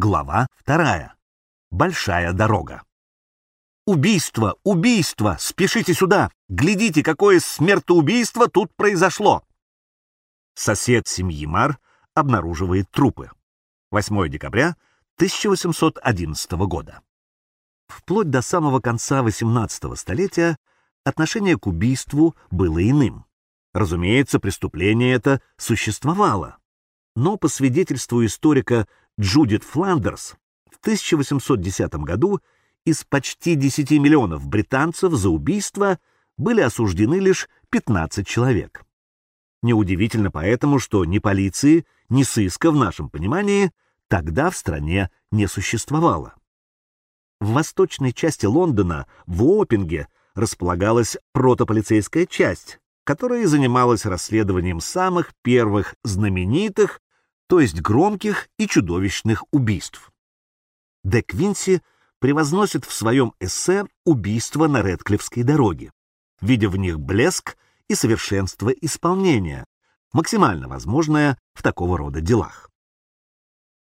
Глава вторая. Большая дорога. «Убийство! Убийство! Спешите сюда! Глядите, какое смертоубийство тут произошло!» Сосед семьи Мар обнаруживает трупы. 8 декабря 1811 года. Вплоть до самого конца XVIII столетия отношение к убийству было иным. Разумеется, преступление это существовало. Но по свидетельству историка Джудит Фландерс, в 1810 году из почти 10 миллионов британцев за убийство были осуждены лишь 15 человек. Неудивительно поэтому, что ни полиции, ни сыска в нашем понимании тогда в стране не существовало. В восточной части Лондона, в Уоппинге, располагалась протополицейская часть, которая занималась расследованием самых первых знаменитых, то есть громких и чудовищных убийств. Де Квинси превозносит в своем эссе убийства на Редклифской дороге, видя в них блеск и совершенство исполнения, максимально возможное в такого рода делах.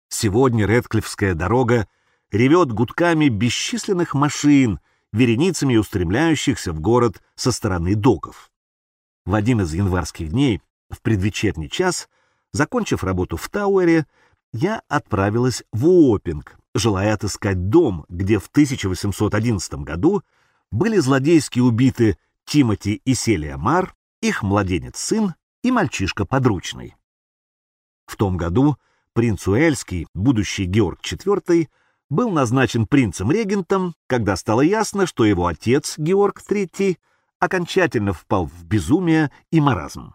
Сегодня Редклифская дорога ревет гудками бесчисленных машин, вереницами устремляющихся в город со стороны доков. В один из январских дней, в предвечерний час, закончив работу в Тауэре, я отправилась в Уоппинг, желая отыскать дом, где в 1811 году были злодейски убиты Тимоти и Селия Мар, их младенец-сын и мальчишка подручный. В том году принц Уэльский, будущий Георг IV, был назначен принцем-регентом, когда стало ясно, что его отец, Георг III, окончательно впал в безумие и маразм.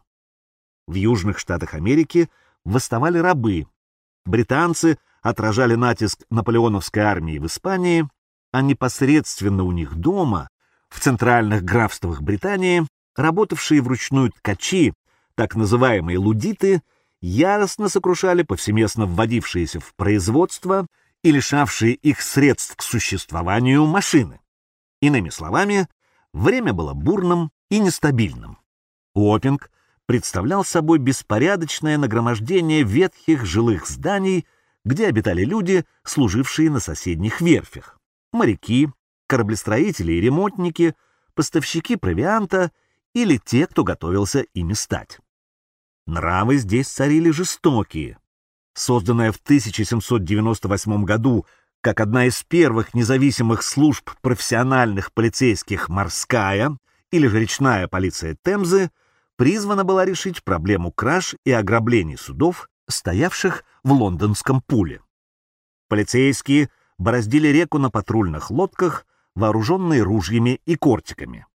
В южных штатах Америки восставали рабы. Британцы отражали натиск наполеоновской армии в Испании, а непосредственно у них дома, в центральных графствах Британии, работавшие вручную ткачи, так называемые лудиты, яростно сокрушали повсеместно вводившиеся в производство и лишавшие их средств к существованию машины. Иными словами, время было бурным и нестабильным. Уоппинг представлял собой беспорядочное нагромождение ветхих жилых зданий, где обитали люди, служившие на соседних верфях, моряки, кораблестроители и ремонтники, поставщики провианта или те, кто готовился ими стать. Нравы здесь царили жестокие, созданная в 1798 году как одна из первых независимых служб профессиональных полицейских морская или же речная полиция Темзы, призвана была решить проблему краж и ограблений судов, стоявших в лондонском пуле. Полицейские бороздили реку на патрульных лодках, вооруженные ружьями и кортиками.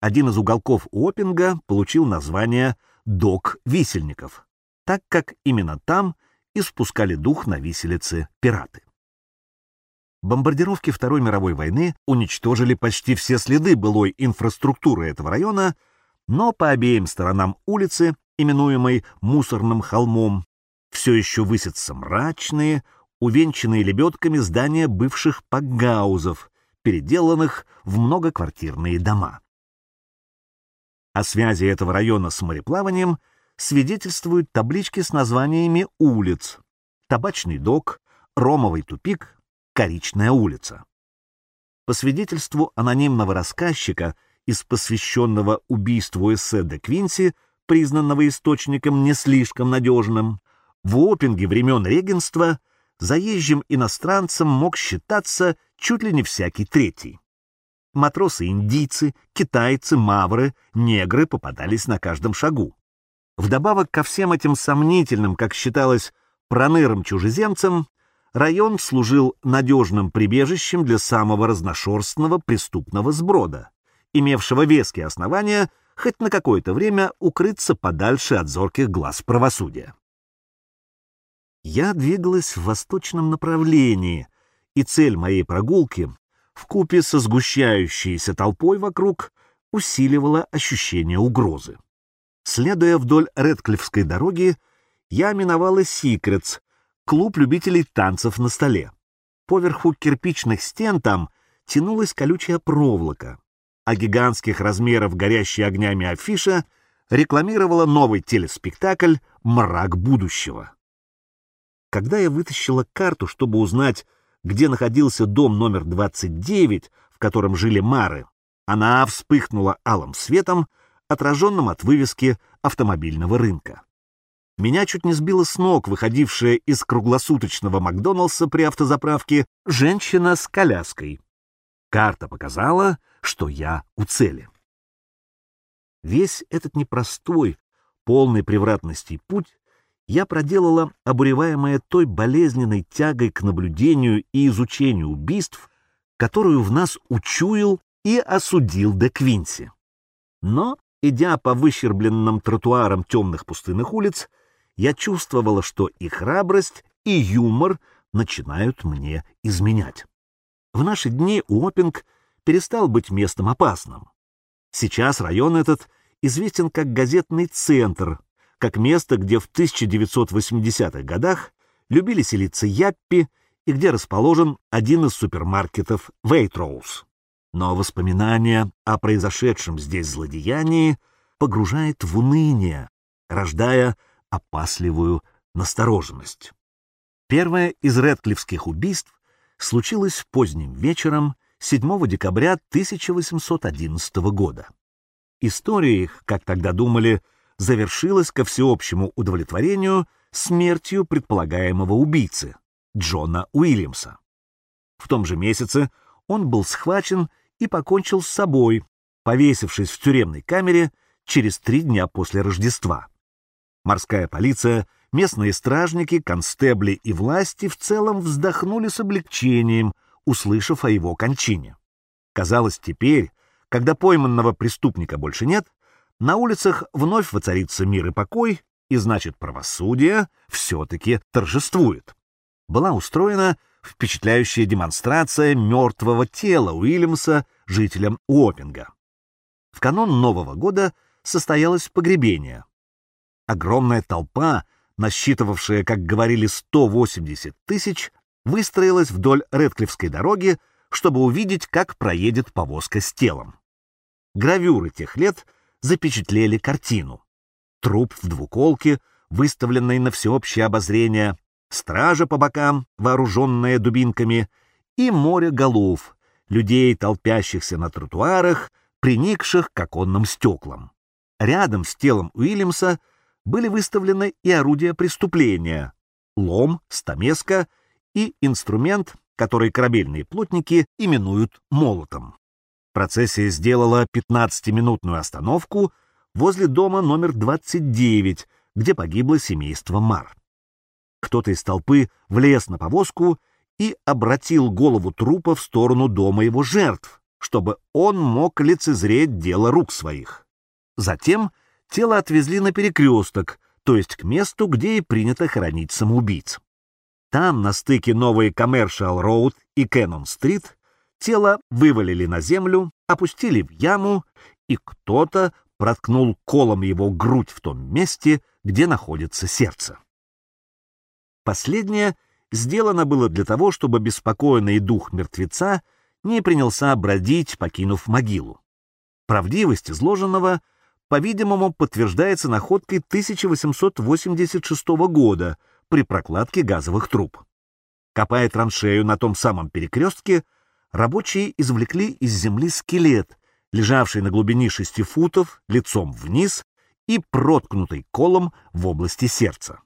Один из уголков Уоппинга получил название «Док висельников», так как именно там испускали дух на виселице пираты. Бомбардировки Второй мировой войны уничтожили почти все следы былой инфраструктуры этого района, но по обеим сторонам улицы, именуемой Мусорным холмом, все еще высятся мрачные, увенчанные лебедками здания бывших пакгаузов, переделанных в многоквартирные дома. О связи этого района с мореплаванием – свидетельствуют таблички с названиями улиц «Табачный док», «Ромовый тупик», «Коричная улица». По свидетельству анонимного рассказчика из посвященного убийству эссе де Квинси, признанного источником не слишком надежным, в опинге времен регенства заезжим иностранцем мог считаться чуть ли не всякий третий. Матросы-индийцы, китайцы, мавры, негры попадались на каждом шагу. Вдобавок ко всем этим сомнительным, как считалось, проныром-чужеземцам, район служил надежным прибежищем для самого разношерстного преступного сброда, имевшего веские основания хоть на какое-то время укрыться подальше от зорких глаз правосудия. Я двигалась в восточном направлении, и цель моей прогулки, вкупе со сгущающейся толпой вокруг, усиливала ощущение угрозы. Следуя вдоль Редклифской дороги, я миновала Секретс, клуб любителей танцев на столе. Поверху кирпичных стен там тянулась колючая проволока, а гигантских размеров горящая огнями афиша рекламировала новый телеспектакль «Мрак будущего». Когда я вытащила карту, чтобы узнать, где находился дом номер 29, в котором жили Мары, она вспыхнула алым светом, отраженным от вывески автомобильного рынка. Меня чуть не сбила с ног выходившая из круглосуточного Макдоналдса при автозаправке женщина с коляской. Карта показала, что я у цели. Весь этот непростой, полный превратностей путь я проделала, обуреваемая той болезненной тягой к наблюдению и изучению убийств, которую в нас учуял и осудил де Квинси. Но, идя по выщербленным тротуарам темных пустынных улиц, я чувствовала, что и храбрость, и юмор начинают мне изменять. В наши дни Уоппинг перестал быть местом опасным. Сейчас район этот известен как газетный центр, как место, где в 1980-х годах любили селиться яппи и где расположен один из супермаркетов Вейтроуз. Но воспоминания о произошедшем здесь злодеянии погружает в уныние, рождая опасливую настороженность. Первое из редклифских убийств случилось поздним вечером 7 декабря 1811 года. История их, как тогда думали, завершилась ко всеобщему удовлетворению смертью предполагаемого убийцы, Джона Уильямса. В том же месяце он был схвачен и покончил с собой, повесившись в тюремной камере через три дня после Рождества. Морская полиция, местные стражники, констебли и власти в целом вздохнули с облегчением, услышав о его кончине. Казалось, теперь, когда пойманного преступника больше нет, на улицах вновь воцарится мир и покой, и значит правосудие все-таки торжествует. Была устроена впечатляющая демонстрация мертвого тела Уильямса жителям Уоппинга. В канон Нового года состоялось погребение, Огромная толпа, насчитывавшая, как говорили, 180 тысяч, выстроилась вдоль Редклифской дороги, чтобы увидеть, как проедет повозка с телом. Гравюры тех лет запечатлели картину. Труп в двуколке, выставленный на всеобщее обозрение, стража по бокам, вооруженная дубинками, и море голов, людей, толпящихся на тротуарах, приникших к оконным стеклам. Рядом с телом Уильямса были выставлены и орудия преступления — лом, стамеска и инструмент, который корабельные плотники именуют молотом. Процессия сделала 15-минутную остановку возле дома номер 29, где погибло семейство Мар. Кто-то из толпы влез на повозку и обратил голову трупа в сторону дома его жертв, чтобы он мог лицезреть дело рук своих. Затем — тело отвезли на перекресток, то есть к месту, где и принято хоронить самоубийц. Там, на стыке новой Commercial Road и Кэнон-стрит, тело вывалили на землю, опустили в яму, и кто-то проткнул колом его грудь в том месте, где находится сердце. Последнее сделано было для того, чтобы беспокойный дух мертвеца не принялся бродить, покинув могилу. Правдивость изложенного — по-видимому, подтверждается находкой 1886 года при прокладке газовых труб. Копая траншею на том самом перекрестке, рабочие извлекли из земли скелет, лежавший на глубине 6 футов, лицом вниз и проткнутый колом в области сердца.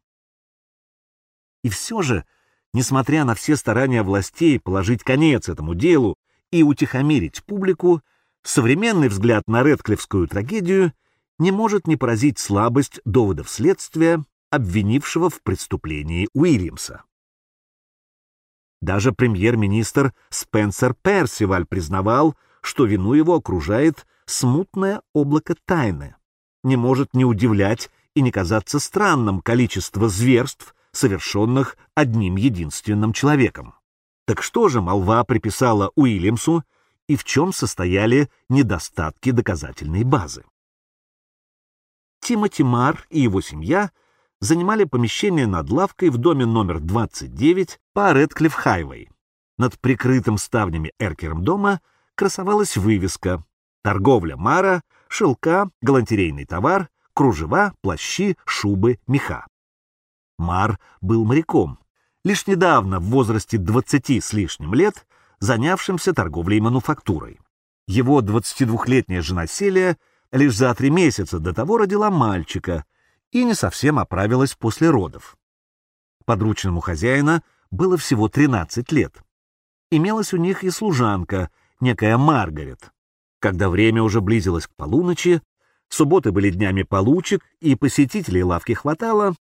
И все же, несмотря на все старания властей положить конец этому делу и утихомирить публику, современный взгляд на Редклифскую трагедию не может не поразить слабость доводов следствия, обвинившего в преступлении Уильямса. Даже премьер-министр Спенсер Персиваль признавал, что вину его окружает смутное облако тайны. Не может не удивлять и не казаться странным количество зверств, совершенных одним единственным человеком. Так что же молва приписала Уильямсу и в чем состояли недостатки доказательной базы? Тимоти Мар и его семья занимали помещение над лавкой в доме номер 29 по Редклифф-Хайвей. Над прикрытым ставнями эркером дома красовалась вывеска «Торговля Мара», «Шелка», «Галантерейный товар», «Кружева», «Плащи», «Шубы», «Меха». Мар был моряком, лишь недавно в возрасте 20 с лишним лет занявшимся торговлей мануфактурой. Его 22-летняя жена Селия лишь за три месяца до того родила мальчика и не совсем оправилась после родов. Подручному хозяина было всего 13 лет. Имелась у них и служанка, некая Маргарет. Когда время уже близилось к полуночи, субботы были днями получек, и посетителей лавки хватало,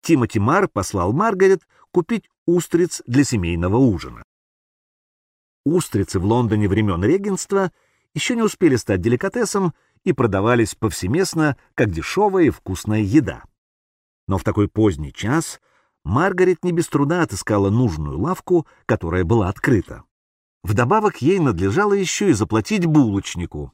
Тимоти Мар послал Маргарет купить устриц для семейного ужина. Устрицы в Лондоне времен регенства еще не успели стать деликатесом и продавались повсеместно как дешевая и вкусная еда. Но в такой поздний час Маргарет не без труда отыскала нужную лавку, которая была открыта. Вдобавок ей надлежало еще и заплатить булочнику.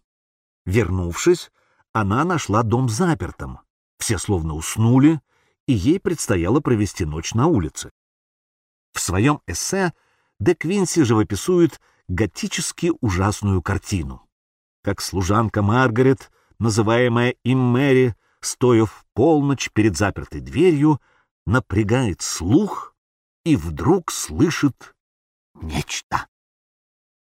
Вернувшись, она нашла дом запертым. Все словно уснули, и ей предстояло провести ночь на улице. В своем эссе де Квинси живописует готически ужасную картину. Как служанка Маргарет, называемая им Мэри, стоя в полночь перед запертой дверью, напрягает слух и вдруг слышит нечто.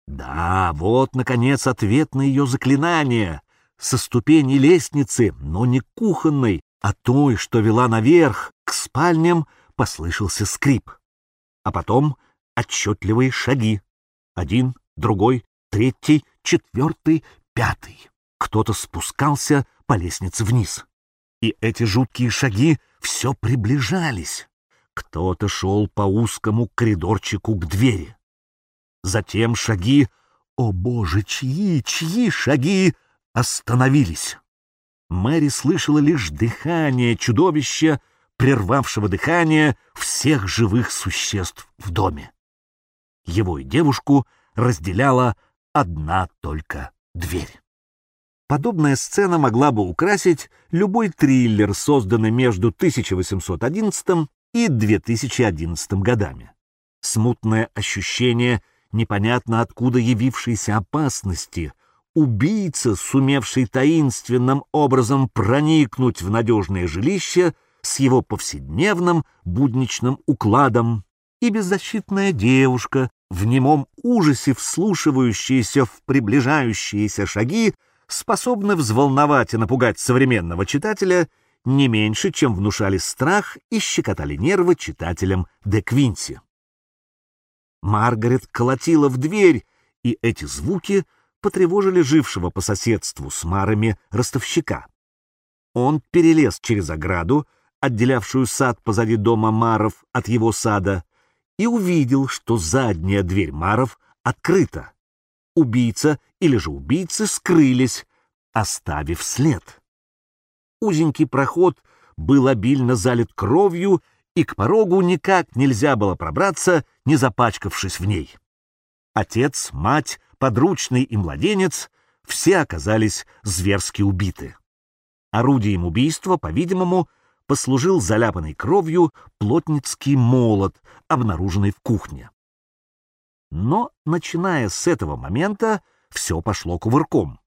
Да, вот, наконец, ответ на ее заклинание. Со ступени лестницы, но не кухонной, а той, что вела наверх, к спальням, послышался скрип. А потом отчетливые шаги. Один, другой, третий, четвертый, пятый. Кто-то спускался по лестнице вниз. И эти жуткие шаги все приближались. Кто-то шел по узкому коридорчику к двери. Затем шаги, о боже, чьи, чьи шаги, остановились. Мэри слышала лишь дыхание чудовища, прервавшего дыхание всех живых существ в доме. Его и девушку разделяла одна только дверь. Подобная сцена могла бы украсить любой триллер, созданный между 1811 и 2011 годами. Смутное ощущение непонятно откуда явившейся опасности, убийца, сумевший таинственным образом проникнуть в надежное жилище с его повседневным будничным укладом, и беззащитная девушка, в немом ужасе вслушивающаяся в приближающиеся шаги, способны взволновать и напугать современного читателя не меньше, чем внушали страх и щекотали нервы читателям Де Квинси. Маргарет колотила в дверь, и эти звуки потревожили жившего по соседству с Марами ростовщика. Он перелез через ограду, отделявшую сад позади дома Маров от его сада, и увидел, что задняя дверь Маров открыта. Убийца или же убийцы скрылись, оставив след. Узенький проход был обильно залит кровью, и к порогу никак нельзя было пробраться, не запачкавшись в ней. Отец, мать, подручный и младенец — все оказались зверски убиты. Орудием убийства, по-видимому, послужил заляпанный кровью плотницкий молот, обнаруженный в кухне. Но, начиная с этого момента, все пошло кувырком.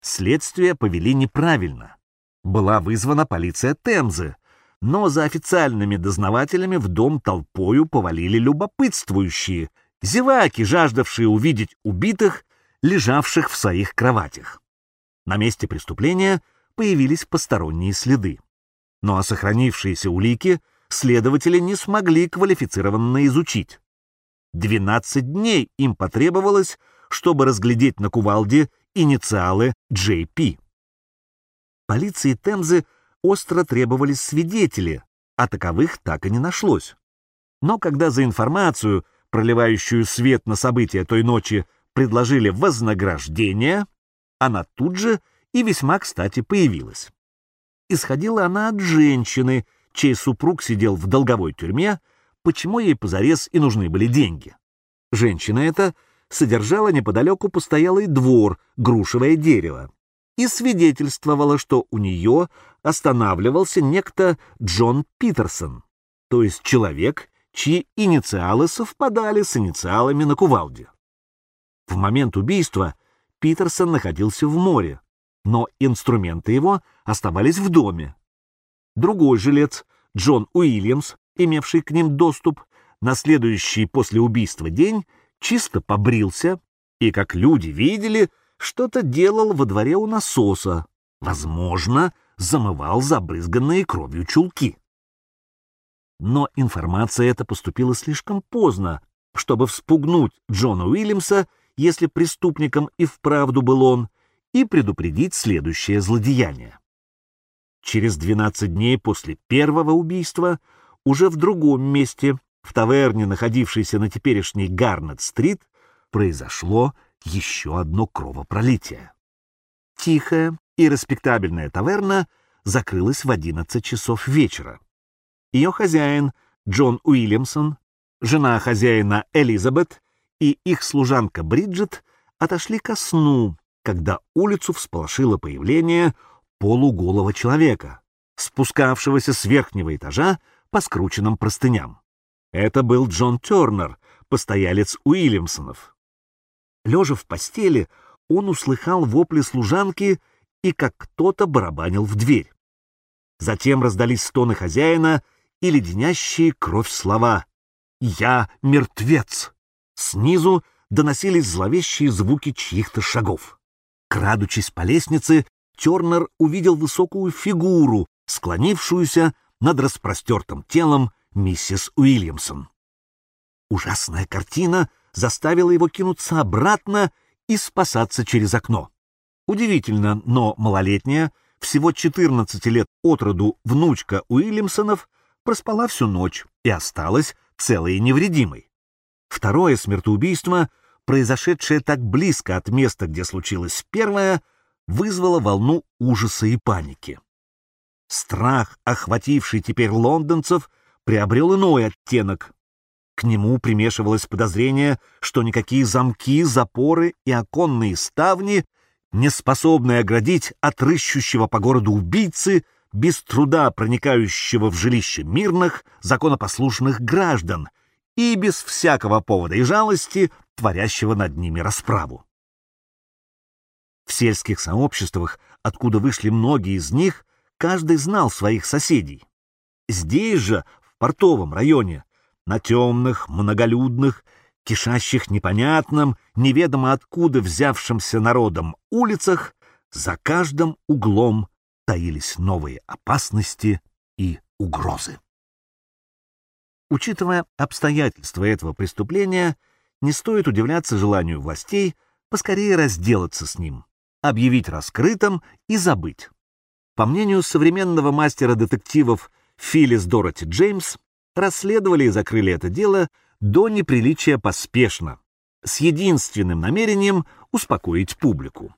Следствие повели неправильно. Была вызвана полиция Темзы, но за официальными дознавателями в дом толпою повалили любопытствующие, зеваки, жаждавшие увидеть убитых, лежавших в своих кроватях. На месте преступления появились посторонние следы. Но о сохранившиеся улики следователи не смогли квалифицированно изучить. 12 дней им потребовалось, чтобы разглядеть на кувалде инициалы JP. Полиции Темзы остро требовались свидетели, а таковых так и не нашлось. Но когда за информацию, проливающую свет на события той ночи, предложили вознаграждение, она тут же и весьма кстати появилась. Исходила она от женщины, чей супруг сидел в долговой тюрьме, почему ей позарез и нужны были деньги. Женщина эта содержала неподалеку постоялый двор, грушевое дерево, и свидетельствовала, что у нее останавливался некто Джон Питерсон, то есть человек, чьи инициалы совпадали с инициалами на кувалде. В момент убийства Питерсон находился в море, но инструменты его оставались в доме. Другой жилец, Джон Уильямс, имевший к ним доступ, на следующий после убийства день чисто побрился и, как люди видели, что-то делал во дворе у насоса, возможно, замывал забрызганные кровью чулки. Но информация эта поступила слишком поздно, чтобы вспугнуть Джона Уильямса, если преступником и вправду был он, и предупредить следующее злодеяние. Через 12 дней после первого убийства, уже в другом месте, в таверне, находившейся на теперешней Гарнет-стрит, произошло еще одно кровопролитие. Тихая и респектабельная таверна закрылась в 11 часов вечера. Ее хозяин, Джон Уильямсон, жена хозяина Элизабет и их служанка Бриджит отошли ко сну, когда улицу всполошило появление полуголого человека, спускавшегося с верхнего этажа по скрученным простыням. Это был Джон Тернер, постоялец Уильямсонов. Лежа в постели, он услыхал вопли служанки и как кто-то барабанил в дверь. Затем раздались стоны хозяина и леденящие кровь слова «Я мертвец!». Снизу доносились зловещие звуки чьих-то шагов. Крадучись по лестнице, Тернер увидел высокую фигуру, склонившуюся над распростертым телом миссис Уильямсон. Ужасная картина заставила его кинуться обратно и спасаться через окно. Удивительно, но малолетняя, всего 14 лет от роду внучка Уильямсонов, проспала всю ночь и осталась целой и невредимой. Второе смертоубийство, произошедшее так близко от места, где случилось первое, вызвало волну ужаса и паники. Страх, охвативший теперь лондонцев, приобрел иной оттенок. К нему примешивалось подозрение, что никакие замки, запоры и оконные ставни, не способные оградить от рыщущего по городу убийцы, без труда проникающего в жилище мирных, законопослушных граждан и без всякого повода и жалости, творящего над ними расправу. В сельских сообществах, откуда вышли многие из них, каждый знал своих соседей. Здесь же, в портовом районе, на темных, многолюдных, кишащих непонятным, неведомо откуда взявшимся народом улицах, за каждым углом таились новые опасности и угрозы. Учитывая обстоятельства этого преступления, не стоит удивляться желанию властей поскорее разделаться с ним, объявить раскрытым и забыть. По мнению современного мастера детективов Филлис Дороти Джеймс, расследовали и закрыли это дело до неприличия поспешно, с единственным намерением успокоить публику.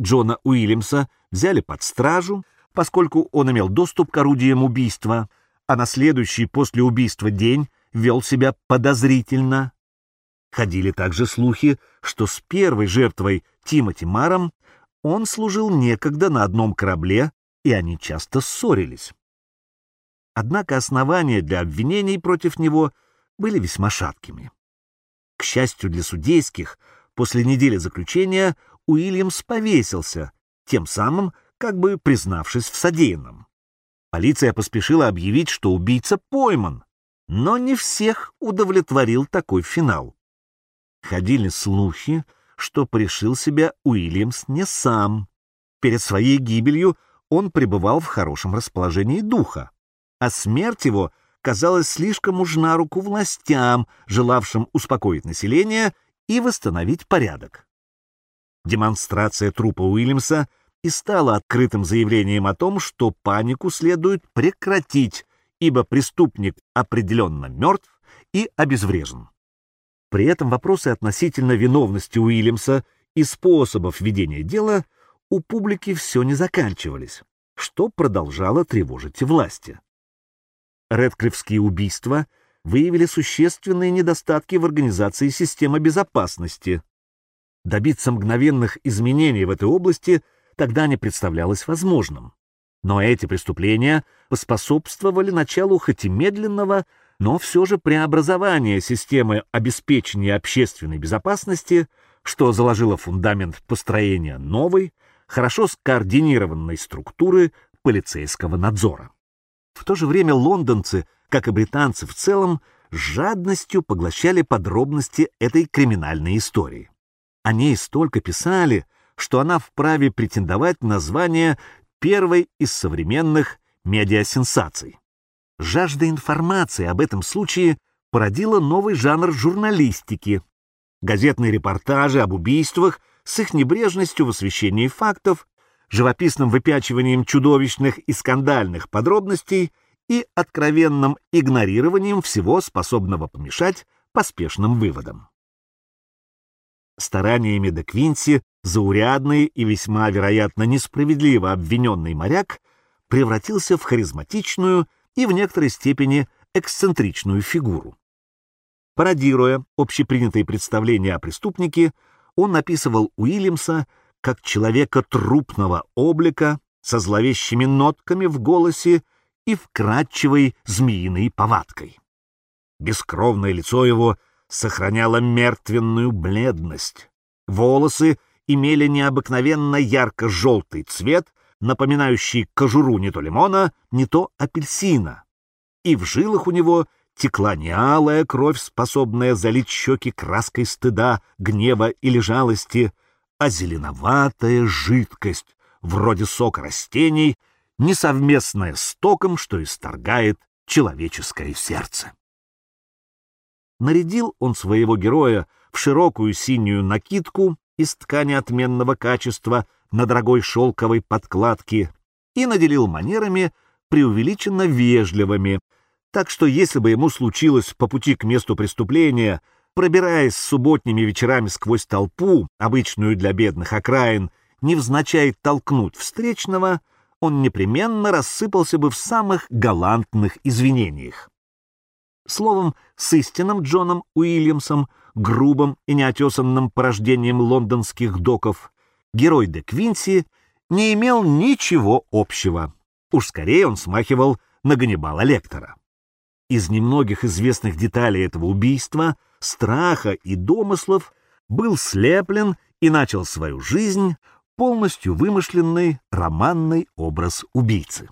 Джона Уильямса взяли под стражу, поскольку он имел доступ к орудиям убийства, а на следующий после убийства день вел себя подозрительно. Ходили также слухи, что с первой жертвой Тимоти Маром он служил некогда на одном корабле, и они часто ссорились. Однако основания для обвинений против него были весьма шаткими. К счастью для судейских, после недели заключения Уильямс повесился, тем самым как бы признавшись в содеянном. Полиция поспешила объявить, что убийца пойман, но не всех удовлетворил такой финал. Ходили слухи, что пришил себя Уильямс не сам. Перед своей гибелью он пребывал в хорошем расположении духа, а смерть его казалась слишком уж на руку властям, желавшим успокоить население и восстановить порядок. Демонстрация трупа Уильямса и стала открытым заявлением о том, что панику следует прекратить, ибо преступник определенно мертв и обезврежен. При этом вопросы относительно виновности Уильямса и способов ведения дела у публики все не заканчивались, что продолжало тревожить власти. Редклифские убийства выявили существенные недостатки в организации системы безопасности. Добиться мгновенных изменений в этой области тогда не представлялось возможным. Но эти преступления поспособствовали началу хоть и медленного, но все же преобразования системы обеспечения общественной безопасности, что заложило фундамент построения новой, хорошо скоординированной структуры полицейского надзора. В то же время лондонцы, как и британцы в целом, с жадностью поглощали подробности этой криминальной истории. О ней столько писали, что она вправе претендовать на звание первой из современных медиасенсаций. Жажда информации об этом случае породила новый жанр журналистики. Газетные репортажи об убийствах с их небрежностью в освещении фактов, живописным выпячиванием чудовищных и скандальных подробностей и откровенным игнорированием всего, способного помешать поспешным выводам. Стараниями де Квинси заурядный и весьма, вероятно, несправедливо обвиненный моряк превратился в харизматичную и в некоторой степени эксцентричную фигуру. Пародируя общепринятые представления о преступнике, он описывал Уильямса как человека трупного облика, со зловещими нотками в голосе и вкрадчивой змеиной повадкой. Бескровное лицо его сохраняло мертвенную бледность. Волосы имели необыкновенно ярко-желтый цвет, напоминающий кожуру не то лимона, не то апельсина. И в жилах у него текла не алая кровь, способная залить щеки краской стыда, гнева или жалости, а зеленоватая жидкость, вроде сока растений, несовместная с током, что исторгает человеческое сердце. Нарядил он своего героя в широкую синюю накидку из ткани отменного качества на дорогой шелковой подкладке и наделил манерами преувеличенно вежливыми, так что если бы ему случилось по пути к месту преступления, пробираясь субботними вечерами сквозь толпу, обычную для бедных окраин, невзначай толкнуть встречного, он непременно рассыпался бы в самых галантных извинениях. Словом, с истинным Джоном Уильямсом, грубым и неотесанным порождением лондонских доков, герой де Квинси не имел ничего общего. Уж скорее он смахивал на Ганнибала Лектора. Из немногих известных деталей этого убийства, страха и домыслов был слеплен и начал свою жизнь полностью вымышленный романный образ убийцы.